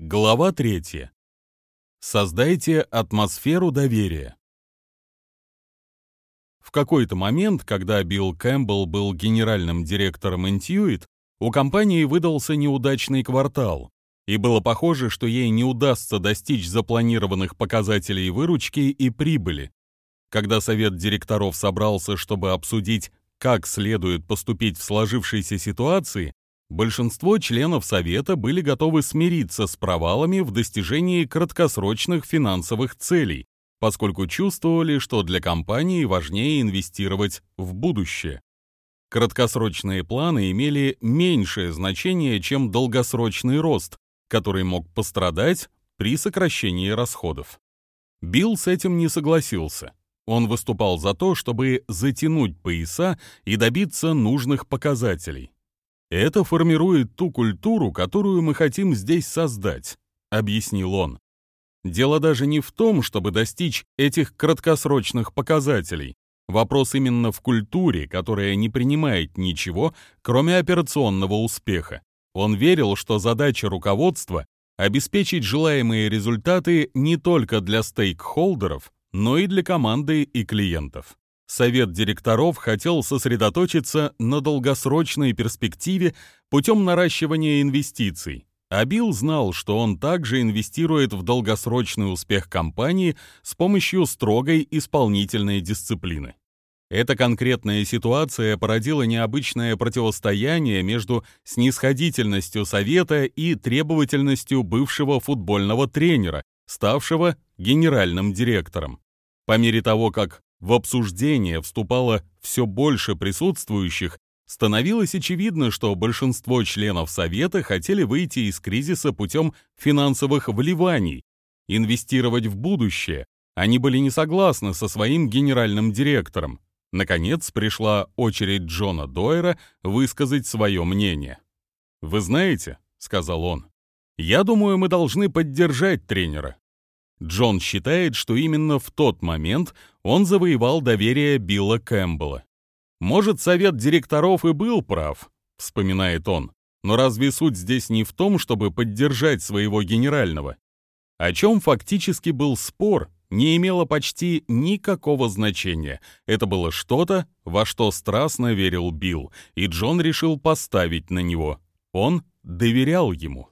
Глава 3. Создайте атмосферу доверия. В какой-то момент, когда Билл Кэмпбелл был генеральным директором Intuit, у компании выдался неудачный квартал, и было похоже, что ей не удастся достичь запланированных показателей выручки и прибыли. Когда совет директоров собрался, чтобы обсудить, как следует поступить в сложившейся ситуации, большинство членов Совета были готовы смириться с провалами в достижении краткосрочных финансовых целей, поскольку чувствовали, что для компании важнее инвестировать в будущее. Краткосрочные планы имели меньшее значение, чем долгосрочный рост, который мог пострадать при сокращении расходов. Билл с этим не согласился. Он выступал за то, чтобы затянуть пояса и добиться нужных показателей. Это формирует ту культуру, которую мы хотим здесь создать, объяснил он. Дело даже не в том, чтобы достичь этих краткосрочных показателей. Вопрос именно в культуре, которая не принимает ничего, кроме операционного успеха. Он верил, что задача руководства — обеспечить желаемые результаты не только для стейкхолдеров, но и для команды и клиентов. Совет директоров хотел сосредоточиться на долгосрочной перспективе путем наращивания инвестиций, а Билл знал, что он также инвестирует в долгосрочный успех компании с помощью строгой исполнительной дисциплины. Эта конкретная ситуация породила необычное противостояние между снисходительностью совета и требовательностью бывшего футбольного тренера, ставшего генеральным директором. По мере того, как в обсуждение вступало все больше присутствующих, становилось очевидно, что большинство членов Совета хотели выйти из кризиса путем финансовых вливаний, инвестировать в будущее. Они были не согласны со своим генеральным директором. Наконец пришла очередь Джона Дойера высказать свое мнение. «Вы знаете», — сказал он, — «я думаю, мы должны поддержать тренера. Джон считает, что именно в тот момент он завоевал доверие Билла Кэмпбелла. «Может, совет директоров и был прав», — вспоминает он, «но разве суть здесь не в том, чтобы поддержать своего генерального? О чем фактически был спор, не имело почти никакого значения. Это было что-то, во что страстно верил Билл, и Джон решил поставить на него. Он доверял ему.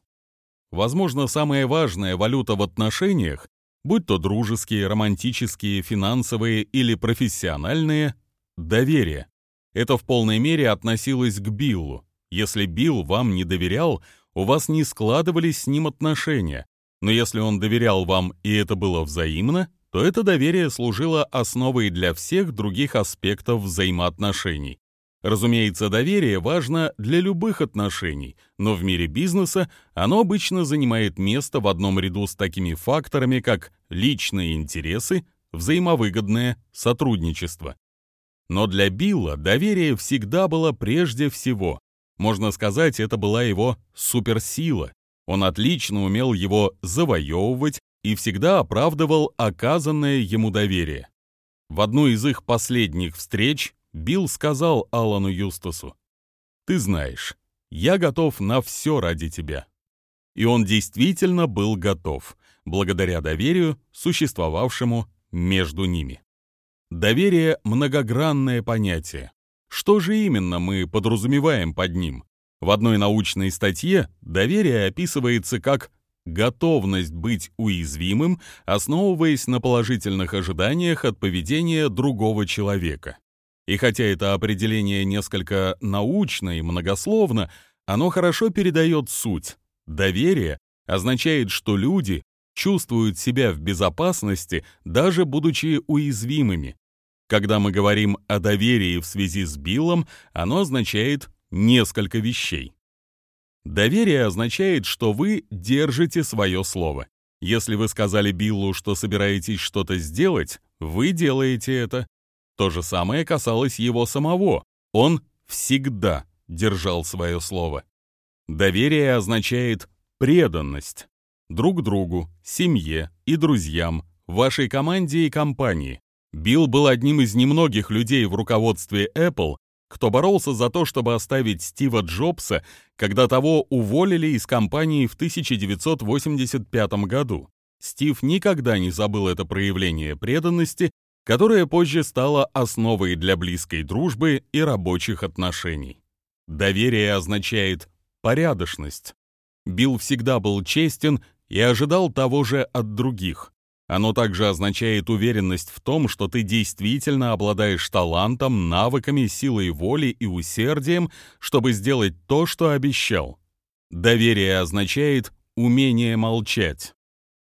Возможно, самая важная валюта в отношениях будь то дружеские, романтические, финансовые или профессиональные, доверие. Это в полной мере относилось к Биллу. Если Билл вам не доверял, у вас не складывались с ним отношения. Но если он доверял вам и это было взаимно, то это доверие служило основой для всех других аспектов взаимоотношений. Разумеется, доверие важно для любых отношений, но в мире бизнеса оно обычно занимает место в одном ряду с такими факторами, как личные интересы, взаимовыгодное сотрудничество. Но для Билла доверие всегда было прежде всего. Можно сказать, это была его суперсила. Он отлично умел его завоевывать и всегда оправдывал оказанное ему доверие. В одну из их последних встреч Билл сказал Алану Юстасу, «Ты знаешь, я готов на все ради тебя». И он действительно был готов, благодаря доверию, существовавшему между ними. Доверие — многогранное понятие. Что же именно мы подразумеваем под ним? В одной научной статье доверие описывается как готовность быть уязвимым, основываясь на положительных ожиданиях от поведения другого человека. И хотя это определение несколько научно и многословно, оно хорошо передает суть. Доверие означает, что люди чувствуют себя в безопасности, даже будучи уязвимыми. Когда мы говорим о доверии в связи с Биллом, оно означает несколько вещей. Доверие означает, что вы держите свое слово. Если вы сказали Биллу, что собираетесь что-то сделать, вы делаете это. То же самое касалось его самого. Он всегда держал свое слово. Доверие означает преданность друг другу, семье и друзьям, вашей команде и компании. Билл был одним из немногих людей в руководстве Apple, кто боролся за то, чтобы оставить Стива Джобса, когда того уволили из компании в 1985 году. Стив никогда не забыл это проявление преданности, которое позже стало основой для близкой дружбы и рабочих отношений. Доверие означает порядочность. Билл всегда был честен и ожидал того же от других. Оно также означает уверенность в том, что ты действительно обладаешь талантом, навыками, силой воли и усердием, чтобы сделать то, что обещал. Доверие означает умение молчать.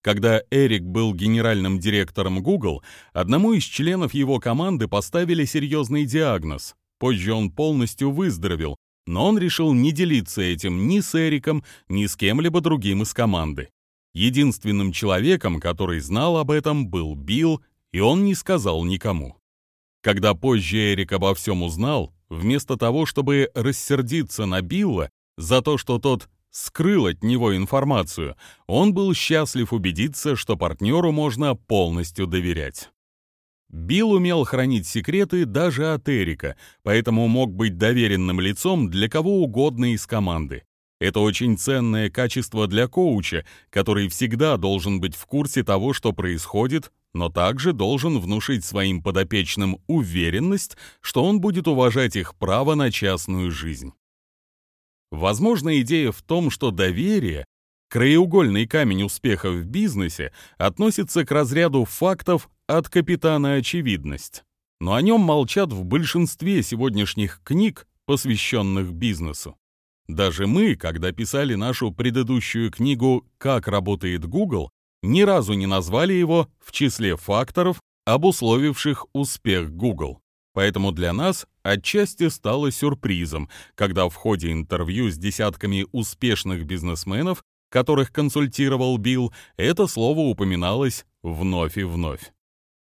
Когда Эрик был генеральным директором Google, одному из членов его команды поставили серьезный диагноз. Позже он полностью выздоровел, но он решил не делиться этим ни с Эриком, ни с кем-либо другим из команды. Единственным человеком, который знал об этом, был Билл, и он не сказал никому. Когда позже Эрик обо всем узнал, вместо того, чтобы рассердиться на Билла за то, что тот скрыл от него информацию, он был счастлив убедиться, что партнеру можно полностью доверять. Билл умел хранить секреты даже от Эрика, поэтому мог быть доверенным лицом для кого угодно из команды. Это очень ценное качество для коуча, который всегда должен быть в курсе того, что происходит, но также должен внушить своим подопечным уверенность, что он будет уважать их право на частную жизнь. Возможно, идея в том, что доверие, краеугольный камень успеха в бизнесе, относится к разряду фактов от капитана очевидность. Но о нем молчат в большинстве сегодняшних книг, посвященных бизнесу. Даже мы, когда писали нашу предыдущую книгу «Как работает Google», ни разу не назвали его в числе факторов, обусловивших успех Google. Поэтому для нас отчасти стало сюрпризом, когда в ходе интервью с десятками успешных бизнесменов, которых консультировал Билл, это слово упоминалось вновь и вновь.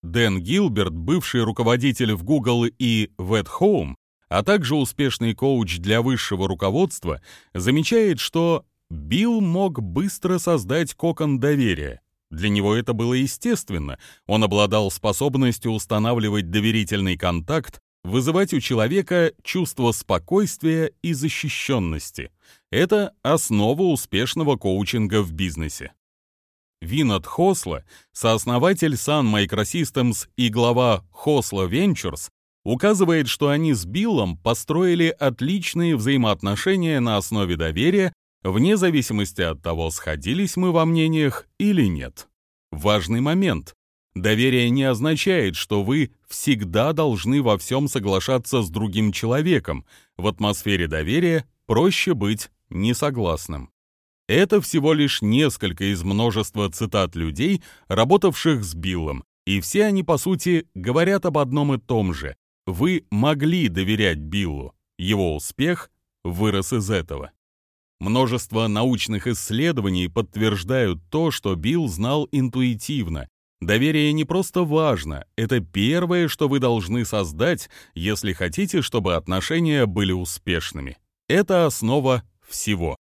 Дэн Гилберт, бывший руководитель в Google и в At Home, а также успешный коуч для высшего руководства, замечает, что Билл мог быстро создать кокон доверия. Для него это было естественно. Он обладал способностью устанавливать доверительный контакт, вызывать у человека чувство спокойствия и защищенности. Это основа успешного коучинга в бизнесе. Винат Хосла, сооснователь Sun Microsystems и глава Хосла Ventures, указывает, что они с Биллом построили отличные взаимоотношения на основе доверия, вне зависимости от того, сходились мы во мнениях или нет. Важный момент. Доверие не означает, что вы всегда должны во всем соглашаться с другим человеком. В атмосфере доверия проще быть несогласным. Это всего лишь несколько из множества цитат людей, работавших с Биллом, и все они, по сути, говорят об одном и том же. Вы могли доверять Биллу. Его успех вырос из этого. Множество научных исследований подтверждают то, что Билл знал интуитивно. Доверие не просто важно, это первое, что вы должны создать, если хотите, чтобы отношения были успешными. Это основа всего.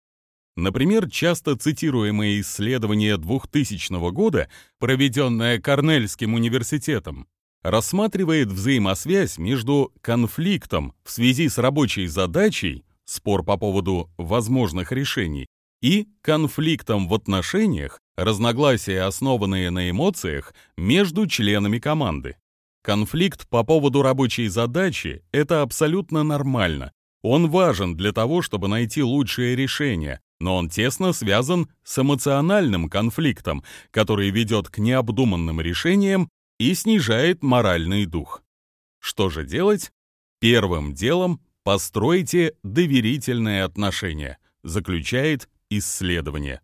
Например, часто цитируемое исследование 2000 года, проведенное Корнельским университетом, рассматривает взаимосвязь между конфликтом в связи с рабочей задачей, спор по поводу возможных решений, и конфликтом в отношениях, разногласия, основанные на эмоциях, между членами команды. Конфликт по поводу рабочей задачи – это абсолютно нормально. Он важен для того, чтобы найти лучшее решение, но он тесно связан с эмоциональным конфликтом, который ведет к необдуманным решениям и снижает моральный дух. Что же делать? Первым делом постройте доверительные отношения, заключает исследование.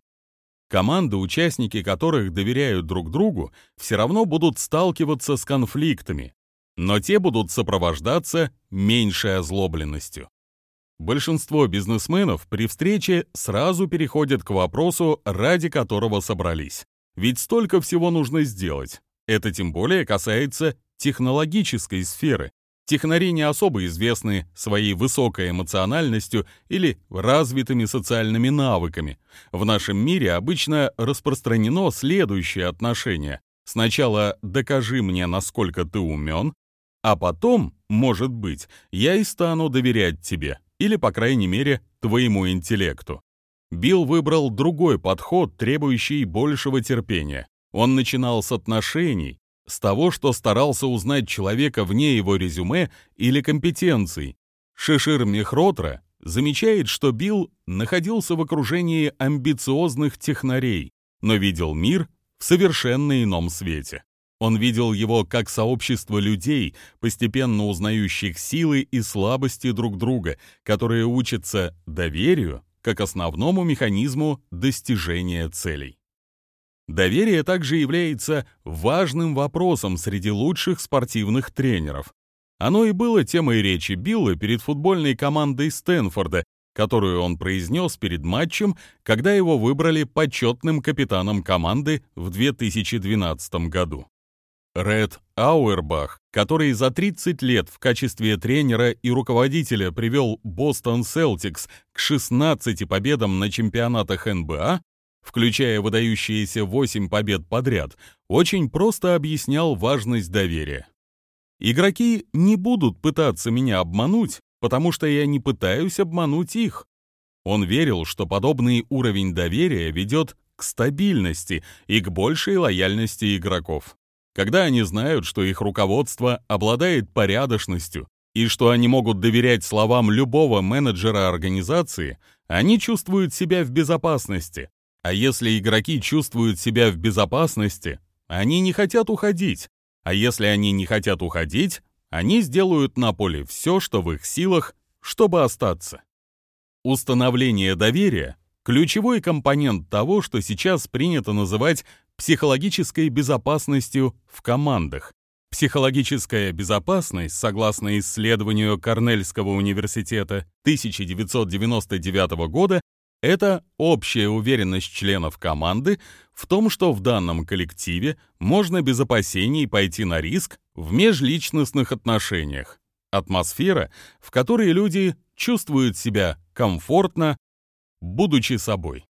Команды, участники которых доверяют друг другу, все равно будут сталкиваться с конфликтами, но те будут сопровождаться меньшей озлобленностью. Большинство бизнесменов при встрече сразу переходят к вопросу, ради которого собрались. Ведь столько всего нужно сделать. Это тем более касается технологической сферы. Технари не особо известны своей высокой эмоциональностью или развитыми социальными навыками. В нашем мире обычно распространено следующее отношение. Сначала «докажи мне, насколько ты умен», А потом, может быть, я и стану доверять тебе, или, по крайней мере, твоему интеллекту. Билл выбрал другой подход, требующий большего терпения. Он начинал с отношений, с того, что старался узнать человека вне его резюме или компетенций. Шишир Мехротра замечает, что Билл находился в окружении амбициозных технарей, но видел мир в совершенно ином свете. Он видел его как сообщество людей, постепенно узнающих силы и слабости друг друга, которые учатся доверию как основному механизму достижения целей. Доверие также является важным вопросом среди лучших спортивных тренеров. Оно и было темой речи Билла перед футбольной командой Стэнфорда, которую он произнес перед матчем, когда его выбрали почетным капитаном команды в 2012 году. Ред Ауэрбах, который за 30 лет в качестве тренера и руководителя привел Бостон Селтикс к 16 победам на чемпионатах НБА, включая выдающиеся 8 побед подряд, очень просто объяснял важность доверия. Игроки не будут пытаться меня обмануть, потому что я не пытаюсь обмануть их. Он верил, что подобный уровень доверия ведет к стабильности и к большей лояльности игроков когда они знают, что их руководство обладает порядочностью и что они могут доверять словам любого менеджера организации, они чувствуют себя в безопасности. А если игроки чувствуют себя в безопасности, они не хотят уходить. А если они не хотят уходить, они сделают на поле все, что в их силах, чтобы остаться. Установление доверия – ключевой компонент того, что сейчас принято называть психологической безопасностью в командах. Психологическая безопасность, согласно исследованию Корнельского университета 1999 года, это общая уверенность членов команды в том, что в данном коллективе можно без опасений пойти на риск в межличностных отношениях. Атмосфера, в которой люди чувствуют себя комфортно, будучи собой.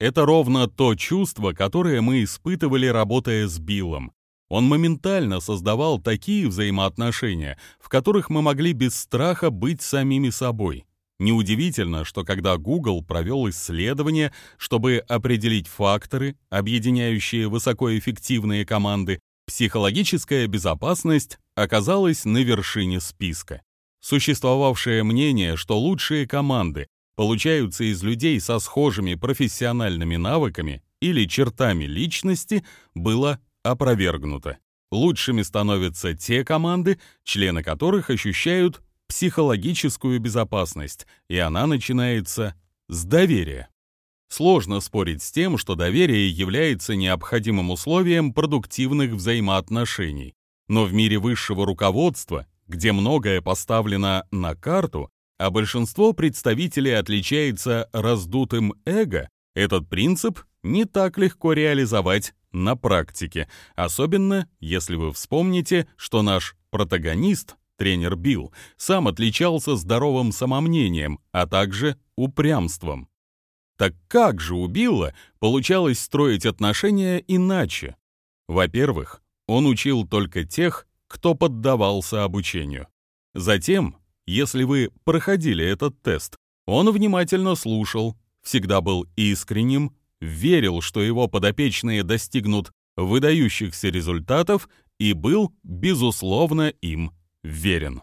Это ровно то чувство, которое мы испытывали, работая с Биллом. Он моментально создавал такие взаимоотношения, в которых мы могли без страха быть самими собой. Неудивительно, что когда Google провел исследование, чтобы определить факторы, объединяющие высокоэффективные команды, психологическая безопасность оказалась на вершине списка. Существовавшее мнение, что лучшие команды получаются из людей со схожими профессиональными навыками или чертами личности, было опровергнуто. Лучшими становятся те команды, члены которых ощущают психологическую безопасность, и она начинается с доверия. Сложно спорить с тем, что доверие является необходимым условием продуктивных взаимоотношений. Но в мире высшего руководства, где многое поставлено на карту, а большинство представителей отличается раздутым эго, этот принцип не так легко реализовать на практике, особенно если вы вспомните, что наш протагонист, тренер Билл, сам отличался здоровым самомнением, а также упрямством. Так как же у Билла получалось строить отношения иначе? Во-первых, он учил только тех, кто поддавался обучению. Затем если вы проходили этот тест, он внимательно слушал, всегда был искренним, верил, что его подопечные достигнут выдающихся результатов и был, безусловно, им верен.